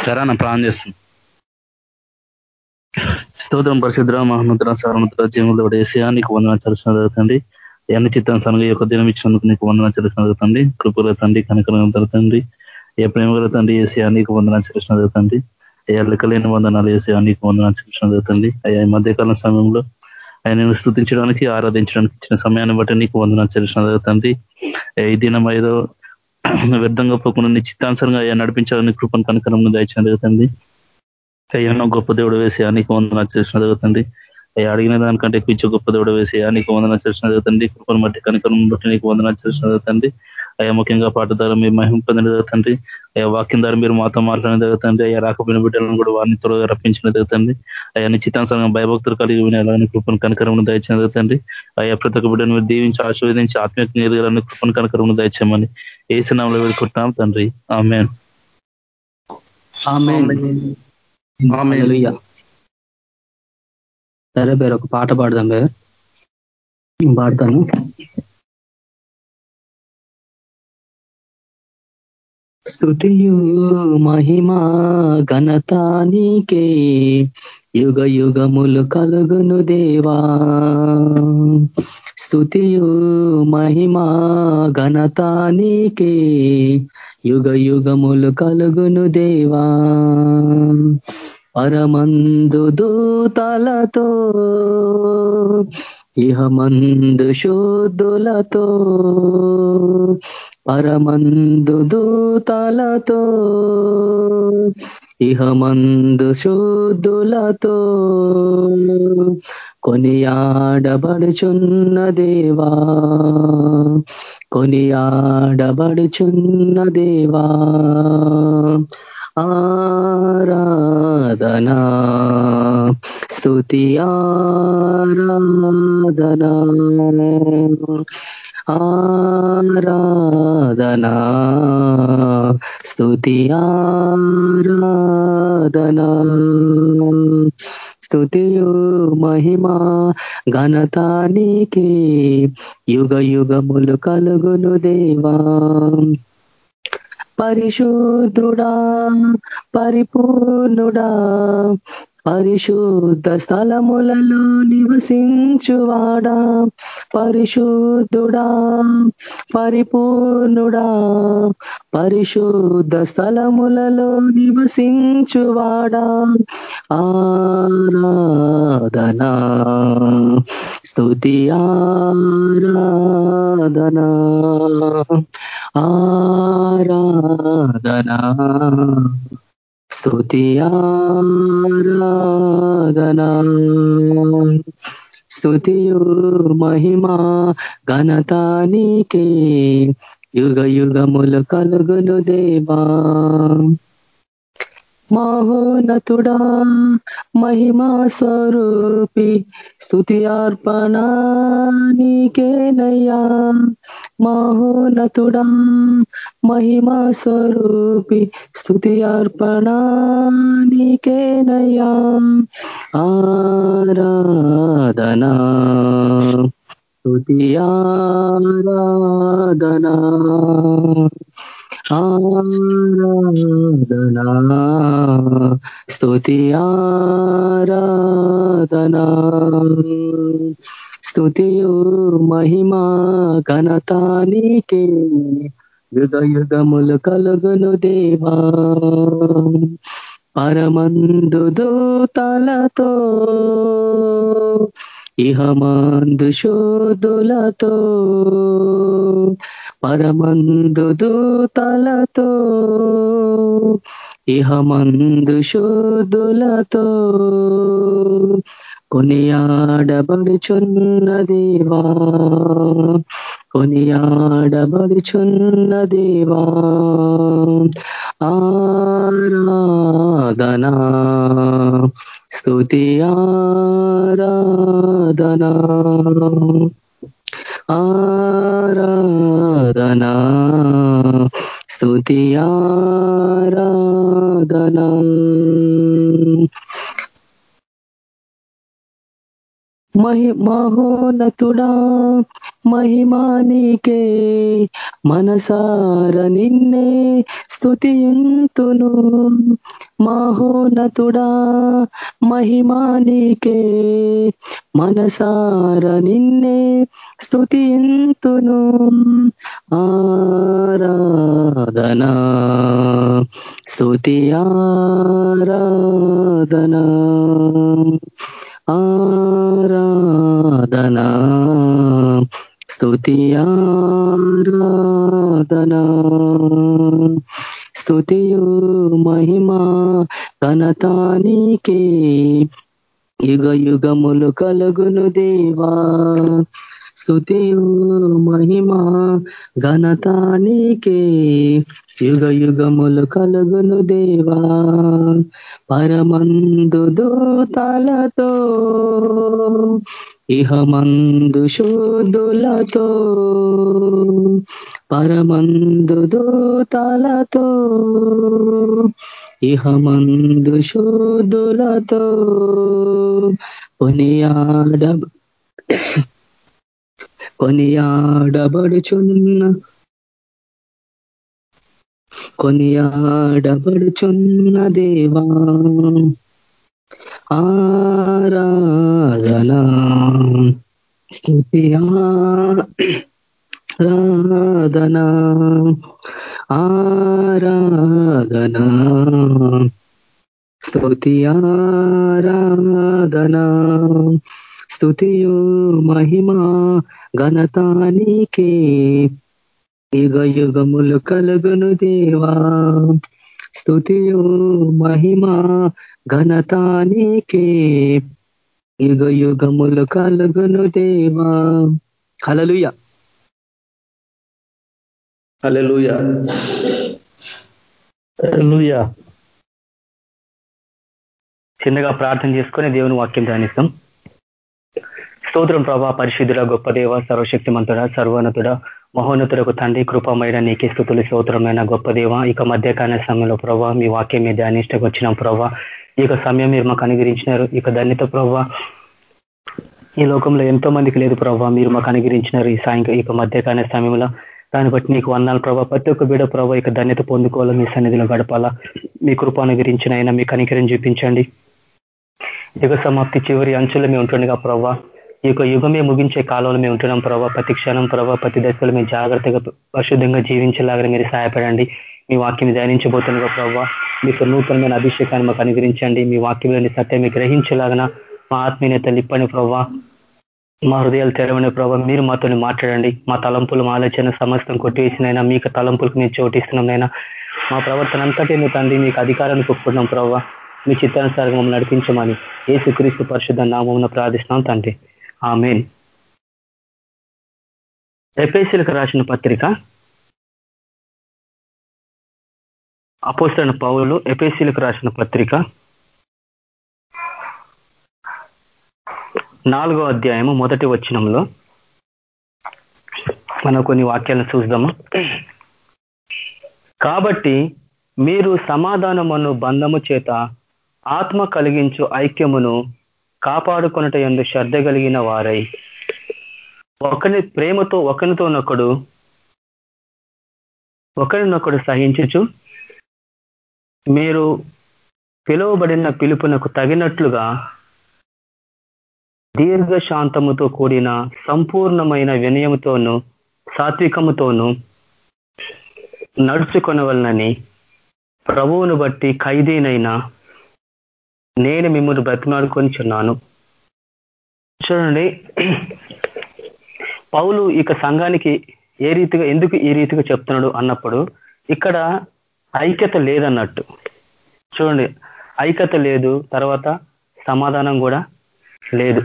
సరే అన్న ప్రాణం చేస్తుంది స్తోత్రం పరిశుద్ర మహముద్ర సరముద్ర జీవులు వేసి నీకు వందన చలసిన జరుగుతుంది ఎన్ని చిత్తానుసారంగా యొక్క దినం ఇచ్చినందుకు నీకు వందన చలసిన జరుగుతుంది కృపల తండ్రి కనకరం జరుగుతుంది ఏ ప్రేమ తండ్రి వేసి నీకు వందన చలసిన జరుగుతుంది ఏ లెక్కలేని వందనాలు వేసి నీకు వందన చలసిన జరుగుతుంది అయ్యా ఈ మధ్యకాల సమయంలో ఆయన స్థుతించడానికి ఆరాధించడానికి ఇచ్చిన సమయాన్ని బట్టి నీకు వందన చలసిన జరుగుతుంది ఈ దినం ఐదో వ్యర్థంగా పోకుండా నీ చిత్తానుసరంగా అయ్యా నడిపించాలని కృపను కనకరం దయచని జరుగుతుంది అయ్యా గొప్ప దేవుడు వేసి అనేక వందన చేసిన జరుగుతుంది అయ్యా అడిగిన దానికంటే ఎక్కువ గొప్ప దేవుడు వేసి అనేక వందన చేసిన జరుగుతుంది కృపను బట్టి కనికరం బట్టి నీకు వందన చేసిన జరుగుతుంది అయ్యా ముఖ్యంగా పాట ద్వారా మీరు మహిమ పొందిన జరుగుతుంది అయ్యా వాక్యం ద్వారా మీరు మాతో మాట్లాడిన జరుగుతుంది అయ్యా రాకపోయిన బిడ్డలను కూడా వారిని త్వరగా రప్పించిన జరుగుతుంది అయ్యా నిశ్చితాంశంగా భయభక్తులు కలిగి వినాలని కృపను కనకరమును దయచిన జరుగుతుంది అయ్యా ప్రతి ఒక్క బిడ్డను మీరు దీవించి ఆశీర్వదించి ఆత్మీయంగా ఎదగాలని కృపను కనకరమును దయచేయమని ఏ సినాంలో వేడుకుంటున్నాం తండ్రి. ఆమె సరే పేరు ఒక పాట పాడదాం పేరు పాడతాను. స్థుతియు మహిమా ఘనతానికే యుగ యుగములు కలుగును దేవా. స్థుతియు మహిమా ఘనతానికే యుగ యుగములు కలుగును దేవా. పరమందు దూతలతో ఇహమందు శోధులతో పరమందు దూతలతో ఇహమందు శుద్ధులతో కొనియాడబడుచున్న దేవా కొనియాడబడుచున్న దేవా. ఆరాధనా స్థుతి ఆరాధనా. ఆరా ఆరాధనా. స్తుతి ఆరాధనా. స్థుతియు మహిమా ఘనతానికి యుగ యుగములు కలుగును దేవా. పరిశుద్ధుడా పరిపూర్ణుడా పరిశుద్ధ స్థలములలో నివసించువాడా. పరిశుద్ధుడా పరిపూర్ణుడా. పరిశుద్ధ స్థలములలో నివసించువాడా. ఆరాధనా స్తుతి ఆరాధనా. ఆరాధనా. స్తుతియారాధనా స్తుతియు మహిమా ఘనతానికే యుగ యుగములు కలుగును దేవా మహోనతుడా మహిమా స్వరూపి స్థుతి అర్పణ నీకేనయ్యా. మహోనతుడా మహిమా స్వరూపి స్థుతి అర్పణ నీకేనయ్యా. ఆరాధనా స్థుతి ఆరాధనా. ఆరాధనా స్తుతి ఆరాధనా. స్తుతియు మహిమా ఘనతానికే యుగ యుగములు కలుగును దేవా. పరమందు దూతలతో ఇహమందు శోధులతో పరమందు దూతలతో ఇహమందు శోధులతో కొనియాడబడుచున్న దేవా కొనియాడబడుచున్న దేవా. ఆరాధనా స్తుతి ఆరాధనా. ఆరాధనా స్థుతి ఆరాధనా. మహి మహిమానికే మనసార నిన్నే స్థుతియుంతును మహోన్నతుడా మహిమానికే మనసార నిన్నే స్థుతింతును ఆరాధనా స్థుతి ఆరాధనా. ఆరాధనా స్థుతి ఆరాధనా. స్థుతియు మహిమా ఘనతానికే యుగ యుగములు కలుగును దేవా. స్థుతియు మహిమా ఘనతానికే. యుగ యుగములు కలుగును దేవా. పరమందు దూతలతో ఇహమందు శోధులతో పరమందు దూతలతో ఇహమందు శోధులతో కొనియాడ కొనియాడబడుచున్న కొనియాడబడుచున్న దేవా. ఆరాధనా. స్థుతి ఆరాధనా. ఆరాధనా. స్తుతి ఆరాధనా. స్థుతియు మహిమా ఘనతానికే యుగ యుగములు కలుగును దేవా. స్థుతియు మహిమా ఘనతానికే యుగ యుగములు కలుగును దేవా. హలలుయ హల్లెలూయా. హల్లెలూయా. చిన్నగా ప్రార్థన చేసుకొని దేవుని వాక్యం ధ్యానిస్తాం. స్తోత్రం ప్రభా పరిశుద్ధుడ గొప్ప దేవ సర్వశక్తిమంతుడ సర్వోన్నతుడ మహోన్నతుడకు తండ్రి కృపమైన నీకే స్థుతులు స్తోత్రమైన గొప్ప దేవ. ఇక మధ్యకాల సమయంలో ప్రభా మీ వాక్యం మీద అనిష్టకు వచ్చిన ప్రభా. ఈ యొక్క సమయం మీరు మాకు అనుగ్రహించినారు. ఇక ధన్యత ప్రభా ఈ లోకంలో ఎంతో మందికి లేదు ప్రభా. మీరు మాకు అనుగ్రహించినారు ఈ సాయంకాలం ఇక మధ్యకాల సమయంలో. దాన్ని బట్టి నీకు వందాలు ప్రభావ ప్రతి ఒక్క బిడ ప్రభా ఇక ధన్యత పొందుకోవాలా మీ సన్నిధిలో గడపాలా. మీ కృపాను గురించిన అయినా మీ కనికరం చూపించండి. యుగ సమాప్తి చివరి అంచులు మేము ఉంటుండగా ప్రభావ ఈ యొక్క యుగమే ముగించే కాలంలో మేము ఉంటున్నాం ప్రభావ ప్రతి క్షణం ప్రభావ ప్రతి దశలో మేము జాగ్రత్తగా పరిశుద్ధంగా జీవించేలాగా మీరు సహాయపడండి. మీ వాక్యం ధ్యానించబోతుండగా ప్రభావ మీకు నూతనమైన అభిషేకాన్ని మాకు అనుగ్రహించండి. మీ వాక్యంలోని సత్యం గ్రహించేలాగన మా ఆత్మీయత లిప్పని ప్రభావ మా హృదయాలు తెరవని ప్రభావ మీరు మాతో మాట్లాడండి. మా తలంపులు మా ఆలోచన సమస్తం కొట్టివేసినైనా మీకు తలంపులకు మేము చోటిస్తున్నాం మా ప్రవర్తన అంతటి తండ్రి మీకు అధికారాన్ని ఒప్పుకున్నాం ప్రభావ మీ చిత్తానుసారంగా మమ్మల్ని నడిపించమని ఏసుక్రీస్తు పరిశుద్ధ నామం ప్రార్థిస్తున్నాం తండ్రి. ఆ ఎఫ్ఎస్సీలకు రాసిన పత్రిక. అపోసరణ పౌరులు ఎఫ్ఎస్సీలకు రాసిన పత్రిక. నాలుగో అధ్యాయము మొదటి వచనంలో. మనం కొన్ని వాక్యాలను చూద్దాము. కాబట్టి మీరు సమాధానమును బంధము చేత ఆత్మ కలిగించు ఐక్యమును కాపాడుకొనట ఎందు శ్రద్ధ కలిగిన వారై. ఒకరి ప్రేమతో ఒకరితోనొకడు ఒకరినొకడు సహించుచు మీరు పిలువబడిన పిలుపునకు తగినట్లుగా దీర్ఘశాంతముతో కూడిన సంపూర్ణమైన వినయముతోనూ సాత్వికముతోనూ నడుచుకొనవలనని ప్రభువును బట్టి ఖైదీనైనా నేను మిమ్మల్ని బ్రతిమాడుకొనిచున్నాను చూడండి పౌలు ఇక సంఘానికి ఏ రీతిగా ఎందుకు ఈ రీతిగా చెప్తున్నాడు అన్నప్పుడు ఇక్కడ ఐక్యత లేదన్నట్టు. చూడండి ఐక్యత లేదు తర్వాత సమాధానం కూడా లేదు.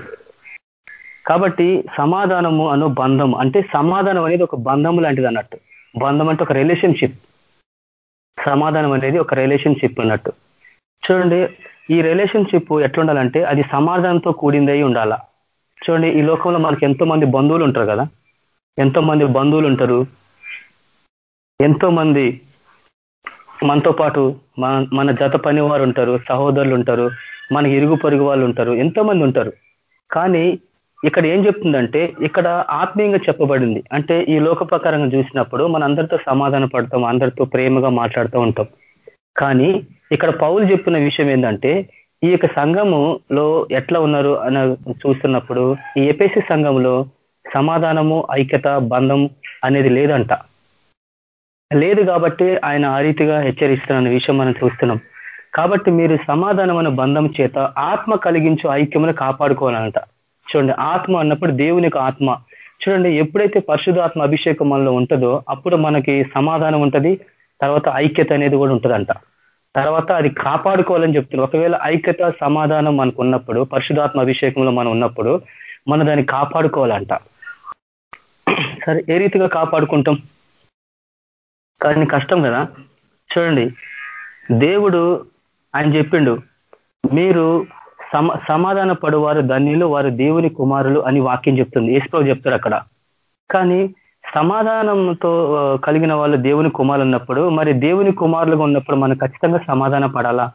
కాబట్టి సమాధానము అను బంధం అంటే సమాధానం అనేది ఒక బంధం లాంటిది అన్నట్టు. బంధం అంటే ఒక రిలేషన్షిప్ సమాధానం అనేది ఒక రిలేషన్షిప్ అన్నట్టు. చూడండి ఈ రిలేషన్షిప్ ఎట్లుండాలంటే అది సమాధానంతో కూడిందై ఉండాలా. చూడండి ఈ లోకంలో మనకి ఎంతో మంది బంధువులు ఉంటారు కదా? ఎంతో మంది బంధువులు ఉంటారు? ఎంతో మంది మనతో పాటు మన మన జత పని వారు ఉంటారు సహోదరులు ఉంటారు మన ఇరుగు పొరుగు వాళ్ళు ఉంటారు ఎంతో మంది ఉంటారు. కానీ ఇక్కడ ఏం చెప్తుందంటే ఇక్కడ ఆత్మీయంగా చెప్పబడింది. అంటే ఈ లోక ప్రకారంగా చూసినప్పుడు మన అందరితో సమాధాన పడతాం అందరితో ప్రేమగా మాట్లాడుతూ ఉంటాం. కానీ ఇక్కడ పౌలు చెప్పిన విషయం ఏంటంటే ఈ యొక్క సంఘములో ఎట్లా ఉన్నారు అని చూస్తున్నప్పుడు ఈ ఎపిసి సంఘంలో సమాధానము ఐక్యత బంధం అనేది లేదంట. లేదు కాబట్టి ఆయన ఆ రీతిగా హెచ్చరిస్తున్న విషయం మనం చూస్తున్నాం. కాబట్టి మీరు సమాధానం బంధం చేత ఆత్మ కలిగించు ఐక్యమును కాపాడుకోవాలంట. చూడండి ఆత్మ అన్నప్పుడు దేవుని ఆత్మ. చూడండి ఎప్పుడైతే పరిశుధాత్మ అభిషేకం మనలో ఉంటుందో అప్పుడు మనకి సమాధానం ఉంటది తర్వాత ఐక్యత అనేది కూడా ఉంటుందంట. తర్వాత అది కాపాడుకోవాలని చెప్తున్నారు. ఒకవేళ ఐక్యత సమాధానం మనకు ఉన్నప్పుడు పరిశుధాత్మ అభిషేకంలో మనం ఉన్నప్పుడు మనం దాన్ని కాపాడుకోవాలంట. సరే ఏ రీతిగా కాపాడుకుంటాం? కానీ కష్టం కదా? చూడండి దేవుడు ఆయన చెప్పిండు మీరు సమ సమాధాన పడువారు ధన్యులు వారు దేవుని కుమారులు అని వాక్యం చెప్తుంది. ఏసుప్రభు చెప్తాడు అక్కడ. కానీ సమాధానంతో కలిగిన వాళ్ళు దేవుని కుమారులు ఉన్నప్పుడు మరి దేవుని కుమారులుగా ఉన్నప్పుడు మనం ఖచ్చితంగా సమాధాన పడాలా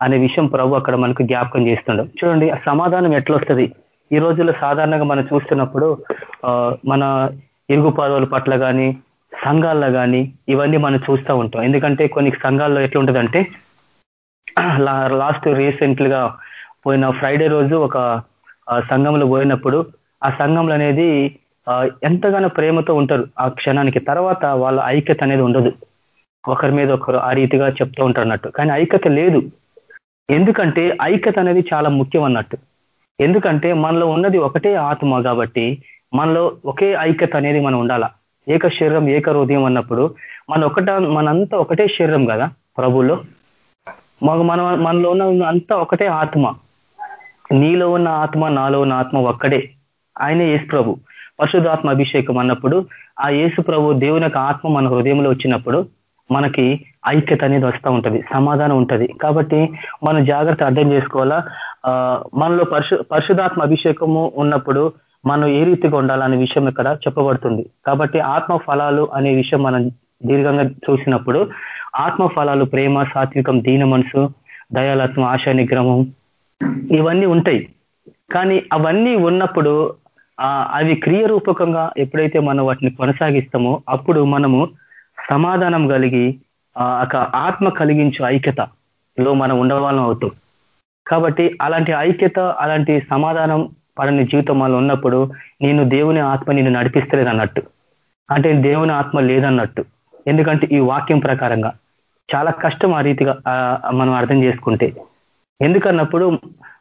అనే విషయం ప్రభు అక్కడ మనకు జ్ఞాపకం చేస్తుండడు చూడండి ఆ సమాధానం ఎట్లా వస్తుంది ఈ రోజుల్లో సాధారణంగా మనం చూస్తున్నప్పుడు మన ఇరుగు పదవుల పట్ల కానీ సంఘాల్లో కానీ ఇవన్నీ మనం చూస్తూ ఉంటాం. ఎందుకంటే కొన్ని సంఘాల్లో ఎట్లా ఉంటుందంటే లాస్ట్ రీసెంట్గా పోయిన ఫ్రైడే రోజు ఒక సంఘంలో పోయినప్పుడు ఆ సంఘంలో అనేది ఎంతగానో ప్రేమతో ఉంటారు ఆ క్షణానికి. తర్వాత వాళ్ళ ఐక్యత అనేది ఉండదు. ఒకరి మీద ఒకరు ఆ రీతిగా చెప్తూ ఉంటారు అన్నట్టు. కానీ ఐక్యత లేదు. ఎందుకంటే ఐక్యత అనేది చాలా ముఖ్యం అన్నట్టు. ఎందుకంటే మనలో ఉన్నది ఒకటే ఆత్మ కాబట్టి మనలో ఒకే ఐక్యత అనేది మనం ఉండాలా? ఏక శరీరం ఏక హృదయం అన్నప్పుడు మన ఒకట మనంతా ఒకటే శరీరం కదా ప్రభులో మన మనలో ఉన్న అంతా ఒకటే ఆత్మ. నీలో ఉన్న ఆత్మ నాలో ఉన్న ఆత్మ ఒక్కడే ఆయనే యేసు ప్రభు. పరిశుధాత్మ అభిషేకం అన్నప్పుడు ఆ యేసు ప్రభు దేవుని ఆత్మ మన హృదయంలో వచ్చినప్పుడు మనకి ఐక్యత అనేది వస్తూ ఉంటది సమాధానం ఉంటది. కాబట్టి మనం జాగ్రత్త అర్థం చేసుకోవాలా? మనలో పరిశు పరిశుధాత్మ అభిషేకము ఉన్నప్పుడు మనం ఏ రీతిగా ఉండాలనే విషయం ఇక్కడ చెప్పబడుతుంది. కాబట్టి ఆత్మ ఫలాలు అనే విషయం మనం దీర్ఘంగా చూసినప్పుడు ఆత్మ ఫలాలు ప్రేమ సాత్వికం దీన మనసు దయాలత్వం ఆశా నిగ్రహం ఇవన్నీ ఉంటాయి. కానీ అవన్నీ ఉన్నప్పుడు అవి క్రియరూపకంగా ఎప్పుడైతే మనం వాటిని కొనసాగిస్తామో అప్పుడు మనము సమాధానం కలిగి ఒక ఆత్మ కలిగించు ఐక్యతలో మనం ఉండవాళ్ళం అవుతాం. కాబట్టి అలాంటి ఐక్యత అలాంటి సమాధానం పడని జీవితం వాళ్ళు ఉన్నప్పుడు నేను దేవుని ఆత్మ నిన్ను నడిపిస్తలేదు అన్నట్టు అంటే దేవుని ఆత్మ లేదన్నట్టు. ఎందుకంటే ఈ వాక్యం ప్రకారంగా చాలా కష్టం ఆ రీతిగా మనం అర్థం చేసుకుంటే. ఎందుకన్నప్పుడు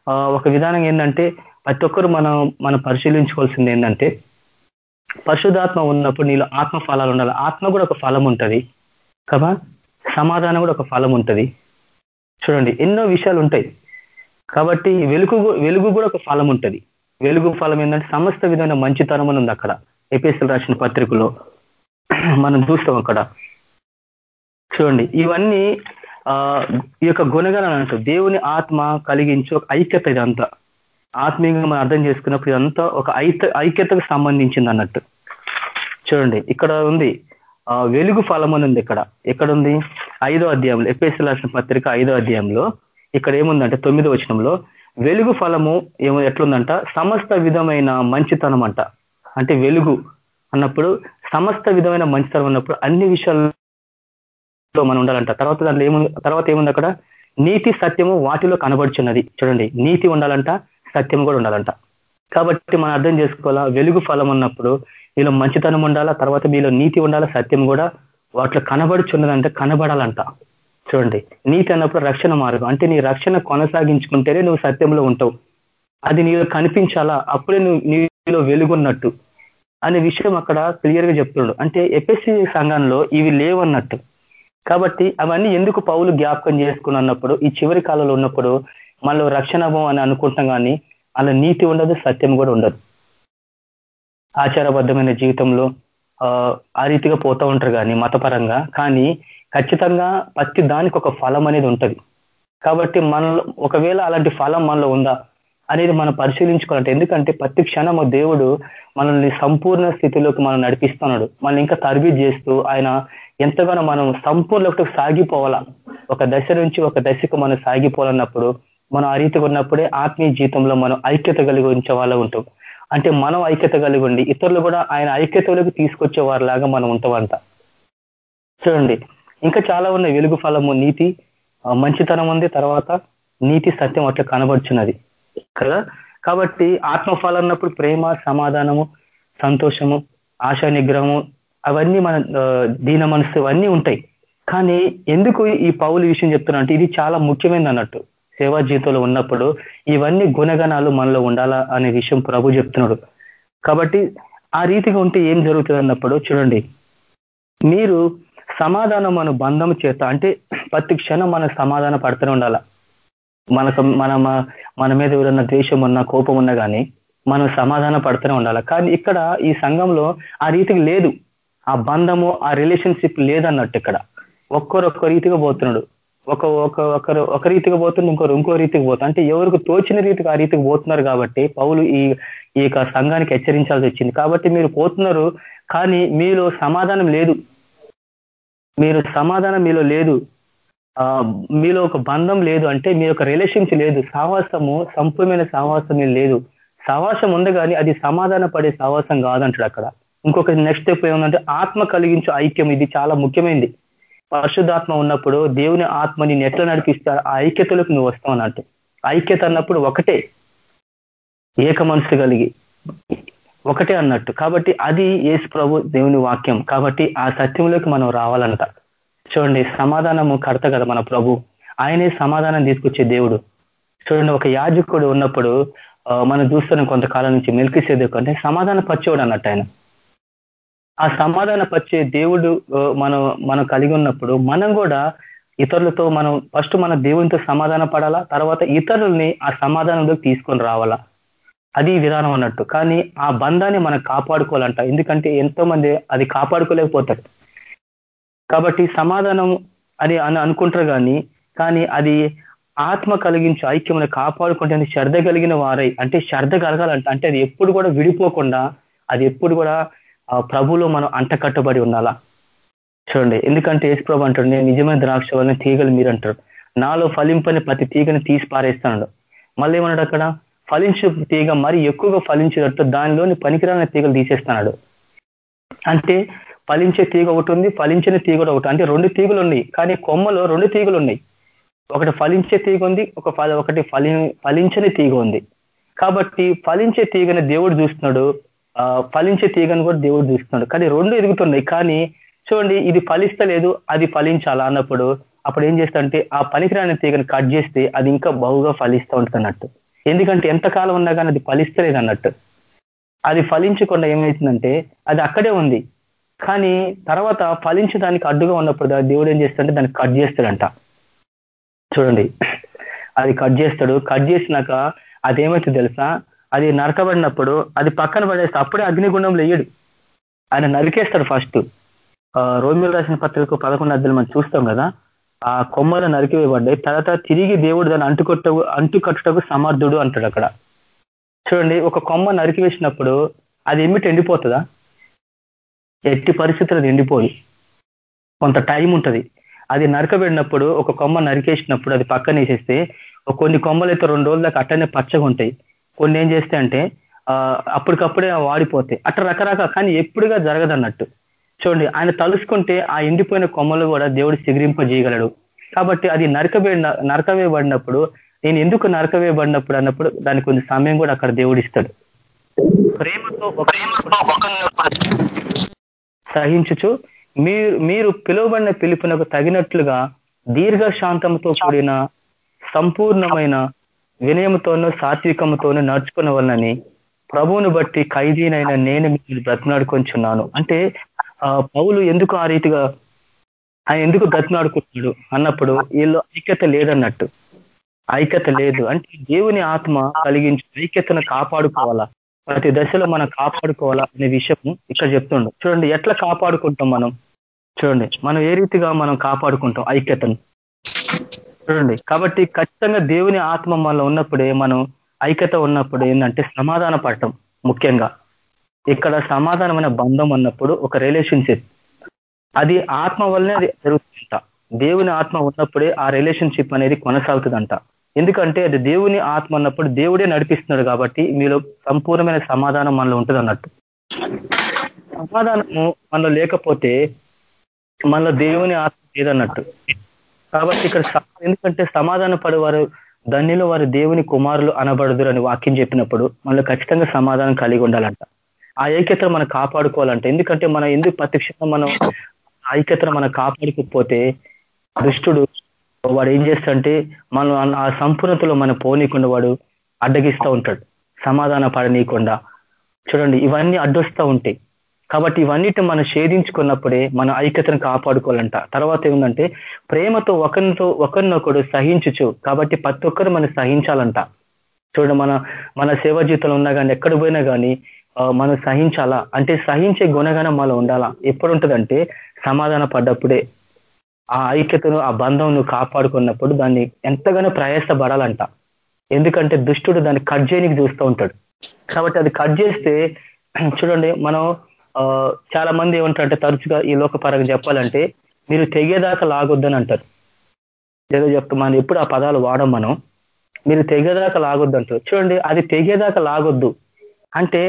ఒక విధానం ఏంటంటే ప్రతి ఒక్కరు మనం మనం పరిశీలించుకోవాల్సింది ఏంటంటే పరిశుధాత్మ ఉన్నప్పుడు నీలో ఆత్మ ఫలాలు ఉండాలి. ఆత్మ కూడా ఒక ఫలం ఉంటుంది. కదా? సమాధానం కూడా ఒక ఫలం ఉంటుంది. చూడండి ఎన్నో విషయాలు ఉంటాయి. కాబట్టి వెలుగు వెలుగు కూడా ఒక ఫలం ఉంటుంది. వెలుగు ఫలం ఏంటంటే సమస్త విధమైన మంచితనం అని ఉంది అక్కడ. ఎపిఎస్ఎల్ రాసిన పత్రికలో. మనం చూస్తాం అక్కడ. చూడండి ఇవన్నీ ఈ యొక్క గుణగణాలు అంటూ దేవుని ఆత్మ కలిగించి ఒక ఐక్యత ఇదంతా. ఆత్మీయంగా మనం అర్థం చేసుకున్నప్పుడు ఇదంతా ఒక ఐత ఐక్యతకు సంబంధించింది అన్నట్టు. చూడండి ఇక్కడ ఉంది వెలుగు ఫలం అని ఉంది ఇక్కడ. ఎక్కడుంది ఐదో అధ్యాయంలో ఎపిఎస్ఎల్ రాసిన పత్రిక ఐదో అధ్యాయంలో. ఇక్కడ ఏముందంటే తొమ్మిదో వచనంలో వెలుగు ఫలము ఏమో ఎట్లుందంట? సమస్త విధమైన మంచితనం అంట. అంటే వెలుగు అన్నప్పుడు సమస్త విధమైన మంచితనం అన్నప్పుడు అన్ని విషయాల్లో మనం ఉండాలంట. తర్వాత దాంట్లో ఏముంది? తర్వాత ఏముంది అక్కడ? నీతి సత్యము వాటిలో కనబడుచున్నది. చూడండి నీతి ఉండాలంట సత్యం కూడా ఉండాలంట కాబట్టి మనం అర్థం చేసుకోవాలా వెలుగు ఫలం ఉన్నప్పుడు మీలో మంచితనం ఉండాలా తర్వాత మీలో నీతి ఉండాలా సత్యం కూడా వాటిలో కనబడుచున్నదంటే కనబడాలంట. చూడండి నీతి అన్నప్పుడు రక్షణ మార్గం. అంటే నీ రక్షణ కొనసాగించుకుంటేనే నువ్వు సత్యంలో ఉంటావు. అది నీలో కనిపించాలా అప్పుడే నువ్వు నీలో వెలుగున్నట్టు. అనే విషయం అక్కడ క్లియర్గా చెప్తున్నాడు అంటే ఎపిఎస్సి సంఘంలో ఇవి లేవన్నట్టు. కాబట్టి అవన్నీ ఎందుకు పౌలు జ్ఞాపకం చేసుకుని అన్నప్పుడు ఈ చివరి కాలంలో ఉన్నప్పుడు మనలో రక్షణభం అని అనుకుంటాం కానీ అలా నీతి ఉండదు సత్యం కూడా ఉండదు. ఆచారబద్ధమైన జీవితంలో ఆ రీతిగా పోతూ ఉంటారు కానీ మతపరంగా. కానీ ఖచ్చితంగా ప్రతి దానికి ఒక ఫలం అనేది ఉంటుంది. కాబట్టి మనలో ఒకవేళ అలాంటి ఫలం మనలో ఉందా అనేది మనం పరిశీలించుకోవాలంటే ఎందుకంటే ప్రతి క్షణము దేవుడు మనల్ని సంపూర్ణ స్థితిలోకి మనం నడిపిస్తున్నాడు. మనల్ని ఇంకా తరబీ చేస్తూ ఆయన ఎంతగానో మనం సంపూర్ణ సాగిపోవాలా. ఒక దశ నుంచి ఒక దశకు మనం సాగిపోవాలన్నప్పుడు మనం ఆ రీతిగా ఉన్నప్పుడే ఆత్మీయ జీవితంలో మనం ఐక్యత కలిగి ఉంచే వాళ్ళ ఉంటాం. అంటే మనం ఐక్యత కలిగి ఉండి ఇతరులు కూడా ఆయన ఐక్యతలోకి తీసుకొచ్చే వారిలాగా మనం ఉంటామంట. చూడండి ఇంకా చాలా ఉన్నాయి. వెలుగు ఫలము నీతి మంచితనం ఉంది. తర్వాత నీతి సత్యం అట్లా కనబడుచున్నది. కదా? కాబట్టి ఆత్మఫలం అన్నప్పుడు ప్రేమ సమాధానము సంతోషము ఆశా నిగ్రహము అవన్నీ మన దీన మనసు అవన్నీ ఉంటాయి. కానీ ఎందుకు ఈ పౌలు విషయం చెప్తున్నా అంటే ఇది చాలా ముఖ్యమైనది అన్నట్టు. సేవా జీవితంలో ఉన్నప్పుడు ఇవన్నీ గుణగణాలు మనలో ఉండాలా అనే విషయం ప్రభు చెప్తున్నాడు. కాబట్టి ఆ రీతిగా ఉంటే ఏం జరుగుతుంది అన్నప్పుడు చూడండి మీరు సమాధానం మన బంధం చేత అంటే ప్రతి క్షణం మనం సమాధాన పడుతూనే ఉండాల? మనకు మన మన మీద ఎవరన్నా ద్వేషం ఉన్నా కోపం ఉన్నా కానీ మనం సమాధాన పడుతూనే ఉండాలి? కానీ ఇక్కడ ఈ సంఘంలో ఆ రీతికి లేదు. ఆ బంధము ఆ రిలేషన్షిప్ లేదన్నట్టు ఇక్కడ. ఒక్కరొక్క రీతిగా పోతున్నాడు. ఒక ఒక ఒకరు ఒక రీతిగా పోతుంది ఇంకోరు ఇంకో రీతికి పోతుంది అంటే ఎవరికి తోచిన రీతికి ఆ రీతికి పోతున్నారు కాబట్టి పౌలు ఈ ఈ సంఘానికి హెచ్చరించాల్సి వచ్చింది. కాబట్టి మీరు పోతున్నారు కానీ మీలో సమాధానం లేదు. మీరు సమాధానం మీలో లేదు. మీలో ఒక బంధం లేదు అంటే మీ యొక్క రిలేషన్షిప్ లేదు. సావాసము సంపూర్ణమైన సావాసం లేదు. సావాసం ఉంది కానీ అది సమాధాన పడే సావాసం కాదంటాడు అక్కడ. ఇంకొక నెక్స్ట్ స్టెప్ ఏముందంటే ఆత్మ కలిగించు ఐక్యం ఇది చాలా ముఖ్యమైనది పరిశుద్ధాత్మ ఉన్నప్పుడు దేవుని ఆత్మని ఎట్లా నడిపిస్తా? ఆ ఐక్యతలోకి నువ్వు వస్తావు అన్నట్టు. ఐక్యత అన్నప్పుడు ఒకటే. ఏక మనసు కలిగి. ఒకటే అన్నట్టు. కాబట్టి అది ఏసు ప్రభు దేవుని వాక్యం. కాబట్టి ఆ సత్యంలోకి మనం రావాలంట. చూడండి సమాధానము కడత కదా మన ప్రభు. ఆయనే సమాధానం తీసుకొచ్చే దేవుడు. చూడండి ఒక యాజకుడు ఉన్నప్పుడు మనం చూస్తున్నాం కొంతకాలం నుంచి మెలికిసేది అంటే సమాధాన పచ్చేవాడు అన్నట్టు ఆయన. ఆ సమాధాన పచ్చే దేవుడు మనం మనం కలిగి ఉన్నప్పుడు మనం కూడా ఇతరులతో మనం ఫస్ట్ మన దేవునితో సమాధాన పడాలా? తర్వాత ఇతరుల్ని ఆ సమాధానంలోకి తీసుకొని రావాలా? అది విధానం అన్నట్టు. కానీ ఆ బంధాన్ని మనం కాపాడుకోవాలంట. ఎందుకంటే ఎంతో మంది అది కాపాడుకోలేకపోతారు. కాబట్టి సమాధానం అని అని అనుకుంటారు కానీ కానీ అది ఆత్మ కలిగించి ఐక్యమును కాపాడుకుంటే శ్రద్ధ కలిగిన వారై అంటే శ్రద్ధ కలగాలంట. అంటే అది ఎప్పుడు కూడా విడిపోకుండా అది ఎప్పుడు కూడా ఆ ప్రభులో మనం అంటకట్టుబడి ఉండాలా? చూడండి ఎందుకంటే యేసు ప్రభు అంటాడు నేను నిజమైన ద్రాక్ష వల్ల తీగలు మీరు అంటారు నాలో ఫలింపని ప్రతి తీగని తీసి పారేస్తాడు మళ్ళీ ఏమన్నాడు అక్కడ? ఫలించు తీగ మరి ఎక్కువగా ఫలించినట్టు దానిలోని పనికిరాని తీగలు తీసేస్తున్నాడు అంటే ఫలించే తీగ ఒకటి ఉంది ఫలించిన తీగ ఒకటి. అంటే రెండు తీగలు ఉన్నాయి కానీ కొమ్మలో రెండు తీగలు ఉన్నాయి. ఒకటి ఫలించే తీగ ఉంది ఒక ఒకటి ఫలి ఫలించని తీగ ఉంది. కాబట్టి ఫలించే తీగని దేవుడు చూస్తున్నాడు ఫలించే తీగను కూడా దేవుడు చూస్తున్నాడు. కానీ రెండు ఎదుగుతున్నాయి. కానీ చూడండి ఇది ఫలిస్తలేదు అది ఫలించాలా అన్నప్పుడు అప్పుడు ఏం చేస్తాడంటే ఆ పనికిరాని తీగను కట్ చేస్తే అది ఇంకా బహుగా ఫలిస్తూ ఉంటుంది అన్నట్టు. ఎందుకంటే ఎంతకాలం ఉన్నా కానీ అది ఫలిస్తలేదు అన్నట్టు. అది ఫలించకుండా ఏమవుతుందంటే అది అక్కడే ఉంది. కానీ తర్వాత ఫలించడానికి అడ్డుగా ఉన్నప్పుడు దేవుడు ఏం చేస్తాడంటే దాన్ని కట్ చేస్తాడంట. చూడండి. అది కట్ చేస్తాడు. కట్ చేసినాక అదేమైతే తెలుసా? అది నరకబడినప్పుడు అది పక్కన పడేస్తే అప్పుడే అగ్నిగుండంలో వేయడు. ఆయన నరికేస్తాడు ఫస్ట్ రోమిల్ రాసిన పత్రిక పదకొండు అద్దెలు మనం చూస్తాం కదా ఆ కొమ్మలు నరికివేయబడ్డాయి. తర్వాత తిరిగి దేవుడు దాన్ని అంటుకొట్ట అంటుకట్టుటకు సమర్థుడు అంటాడు అక్కడ. చూడండి ఒక కొమ్మ నరికివేసినప్పుడు అది ఏమిటి ఎండిపోతుందా? ఎట్టి పరిస్థితులు అది ఎండిపోదు. కొంత టైం ఉంటుంది. అది నరకబడినప్పుడు ఒక కొమ్మ నరికేసినప్పుడు అది పక్కన వేసేస్తే కొన్ని కొమ్మలు అయితే రెండు రోజుల దాకా అట్టనే పచ్చగా ఉంటాయి. కొన్ని ఏం చేస్తే అంటే అప్పటికప్పుడే వాడిపోతాయి. అట్లా రకరకాల కానీ ఎప్పుడుగా జరగదన్నట్టు. చూడండి ఆయన తలుసుకుంటే ఆ ఎండిపోయిన కొమ్మలు కూడా దేవుడు సిగిరింపజేయగలడు కాబట్టి అది నరకబడిన నరకవేయబడినప్పుడు నేను ఎందుకు నరకవేయబడినప్పుడు అన్నప్పుడు దానికి కొంచెం సమయం కూడా అక్కడ దేవుడు ఇస్తాడు. ప్రేమతో సహించుచు మీరు మీరు పిలువబడిన పిలుపునకు తగినట్లుగా దీర్ఘశాంతంతో కూడిన సంపూర్ణమైన వినయంతోనూ సాత్వికముతోనూ నడుచుకున్న వలనని ప్రభువును బట్టి ఖైదీనైన నేను మీరు బ్రతినాడుకొంచున్నాను అంటే పౌలు ఎందుకు ఆ రీతిగా ఆయన ఎందుకు బ్రతినాడుకుంటున్నాడు అన్నప్పుడు వీళ్ళు ఐక్యత లేదన్నట్టు. ఐక్యత లేదు. అంటే దేవుని ఆత్మ కలిగించి ఐక్యతను కాపాడుకోవాలా? ప్రతి దశలో మనం కాపాడుకోవాలా అనే విషయం ఇక్కడ చెప్తుండు. చూడండి ఎట్లా కాపాడుకుంటాం మనం? చూడండి మనం ఏ రీతిగా మనం కాపాడుకుంటాం ఐక్యతను? చూడండి. కాబట్టి ఖచ్చితంగా దేవుని ఆత్మ మనలో ఉన్నప్పుడే మనం ఐక్యత ఉన్నప్పుడు ఏంటంటే సమాధాన పడటం ముఖ్యంగా. ఇక్కడ సమాధానమైన బంధం అన్నప్పుడు ఒక రిలేషన్షిప్ అది ఆత్మ వల్లనే అది జరుగుతుందంట. దేవుని ఆత్మ ఉన్నప్పుడే ఆ రిలేషన్షిప్ అనేది కొనసాగుతుందంట. ఎందుకంటే అది దేవుని ఆత్మ అన్నప్పుడు దేవుడే నడిపిస్తున్నాడు కాబట్టి మీలో సంపూర్ణమైన సమాధానం మనలో ఉంటుంది అన్నట్టు సమాధానము మనలో లేకపోతే మనలో దేవుని ఆత్మ లేదన్నట్టు. కాబట్టి ఇక్కడ ఎందుకంటే సమాధాన పడేవారు ధన్యులు వారి దేవుని కుమారులు అనబడదురు అని వాక్యం చెప్పినప్పుడు మనలో ఖచ్చితంగా సమాధానం కలిగి ఉండాలంట. ఆ ఐక్యతను మనం కాపాడుకోవాలంట. ఎందుకంటే మనం ఎందుకు ప్రత్యక్షంగా మనం ఐక్యతను మనం కాపాడుకోకపోతే దుష్టుడు వాడు ఏం చేస్తాడంటే మనం ఆ సంపూర్ణతలో మనం పోనీకుండా వాడు అడ్డగిస్తూ ఉంటాడు. సమాధాన పడనీయకుండా. చూడండి ఇవన్నీ అడ్డొస్తూ ఉంటాయి. కాబట్టి ఇవన్నిటి మనం షేధించుకున్నప్పుడే మన ఐక్యతను కాపాడుకోవాలంట. తర్వాత ఏముందంటే ప్రేమతో ఒకరితో ఒకరినొకడు సహించుచు. కాబట్టి ప్రతి ఒక్కరు మనం సహించాలంట. చూడండి మన మన సేవ జీవితంలో ఉన్నా కానీ ఎక్కడ పోయినా కానీ మనం సహించాలా? అంటే సహించే గుణగణం మనలో ఉండాలా? ఎప్పుడు ఉంటుందంటే సమాధాన పడ్డప్పుడే. ఆ ఐక్యతను ఆ బంధం నువ్వు కాపాడుకున్నప్పుడు దాన్ని ఎంతగానో ప్రయాసపడాలంట. ఎందుకంటే దుష్టుడు దాన్ని కట్ చేయనికి చూస్తూ ఉంటాడు. కాబట్టి అది కట్ చేస్తే చూడండి మనం చాలా మంది ఏమంటారంటే తరచుగా ఈ లోకపరంగా చెప్పాలంటే మీరు తెగేదాకా లాగొద్దని అంటారు. ఏదో చెప్తా మనం ఎప్పుడు ఆ పదాలు వాడం మనం. మీరు తెగేదాకా లాగొద్దు అంటారు. చూడండి అది తెగేదాకా లాగొద్దు. అంటే